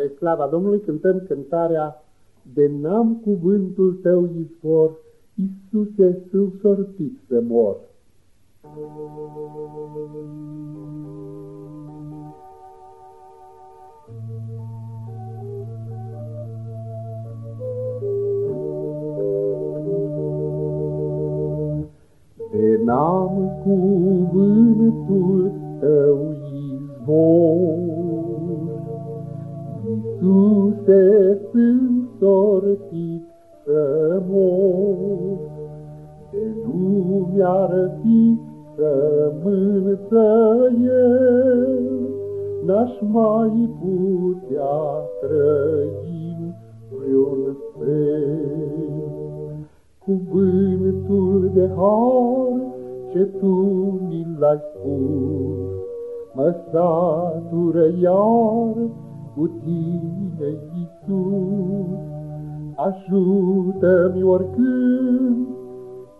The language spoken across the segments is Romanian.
Spre slava Domnului cântăm cântarea De n-am cuvântul tău izvor, Iisuse, sunt sortit să mor. De n-am cuvântul tău izvor, Iisuse, sunt sortit să mor, De nu mi-ar fi sămânță el, N-aș mai putea trăi vreun fel. Cuvântul de har ce tu mi l-ai spus, Mă satură iar cu tine, Iisus. Ajută-mi oricând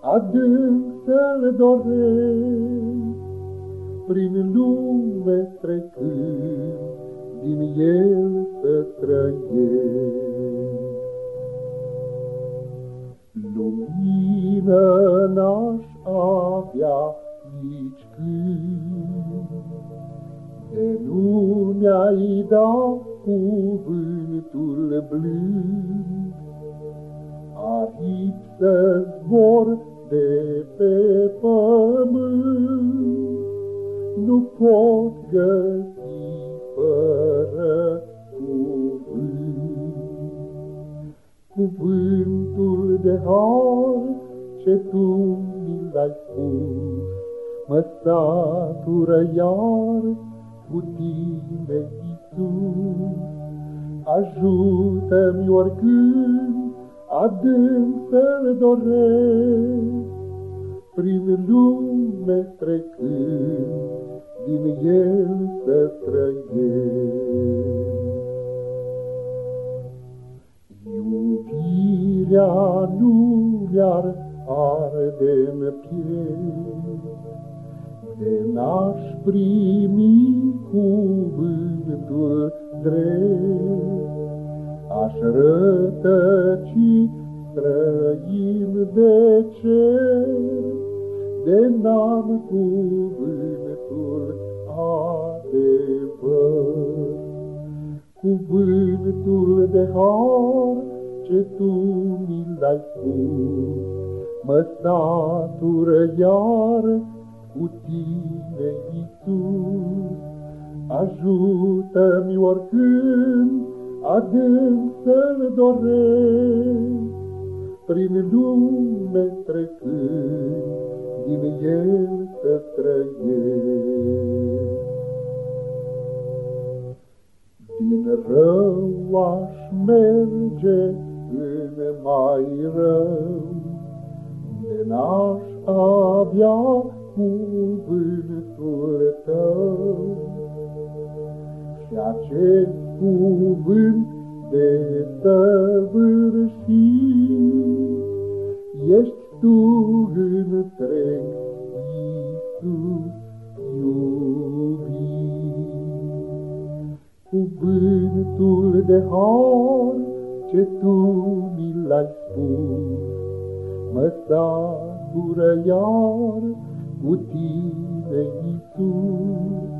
adânc să-L doresc, Prin lume trecând, din El să trăiesc. Lumină n-aș avea nici când, De nu mi-ai dat cuvântul blând, Aripi să zbor de pe pământ, Nu pot găsi fără cuvânt. Cuvântul de har ce tu mi l-ai spus, Mă satură iar cu tine, Iisus. Ajută-mi oricând adânc să-L doresc, Prin lume trecând, din El să trăiesc. Iubirea nu mi-ar arde-n De n-aș primi cuvântul drept, Aș rătăci străin de cer, De n-am cuvântul adevăr. Cuvântul de har ce tu mi l-ai spus, Mă satură iar cu tine, Iisus. Ajută-mi oricând adânc să-L doresc, Prin lume trecând, din El să trăiesc. Din rău aș merge în mai rău, de n-aș avea cuvântul tău. Și acest cuvânt de săvârșit, ești tu întreg, Iisus iubit. Cuvântul de har ce tu mi l-ai spus, Mă satură iar cu tine, Iisus.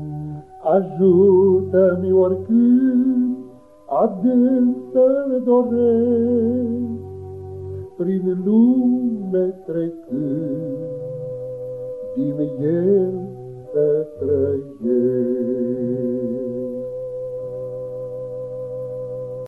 Ajută-mi oricând adânc să-L doresc, Prin lume trecând, din El să trăiesc.